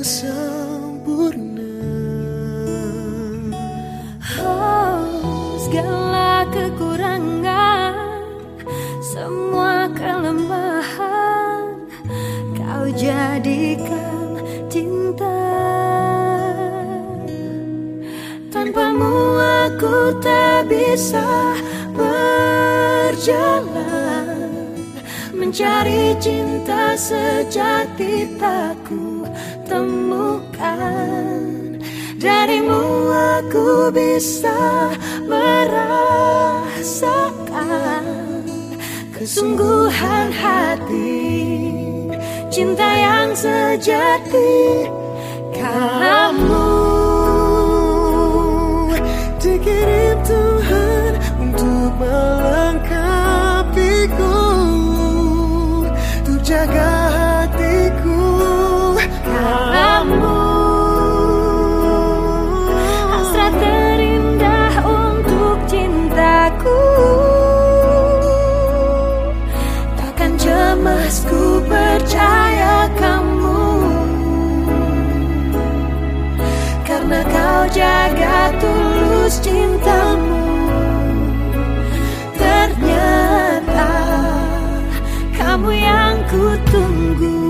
yang sempurna. Oh, segala kekurangan semua kelemahan kau jadikan cinta. Tanpamu aku tak bisa berjalan. Mencari cinta sejati tak ku temukan. Darimu aku bisa merasakan Kesungguhan hati Cinta yang sejati Kamu. Dikirim Tuhan untuk melengkapiku jaga hatiku. Kamu Hasrat terindah untuk cintaku. Takkan cemas ku percaya kamu. Karena kau jaga tulus cintamu. Ternyata kamu yang ku tunggu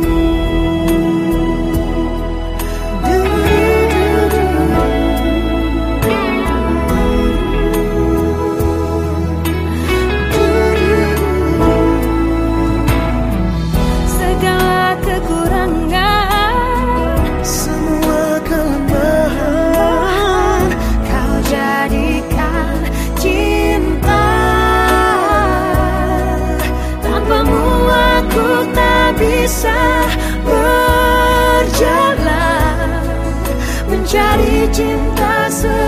bisa berjalan mencari cinta sendiri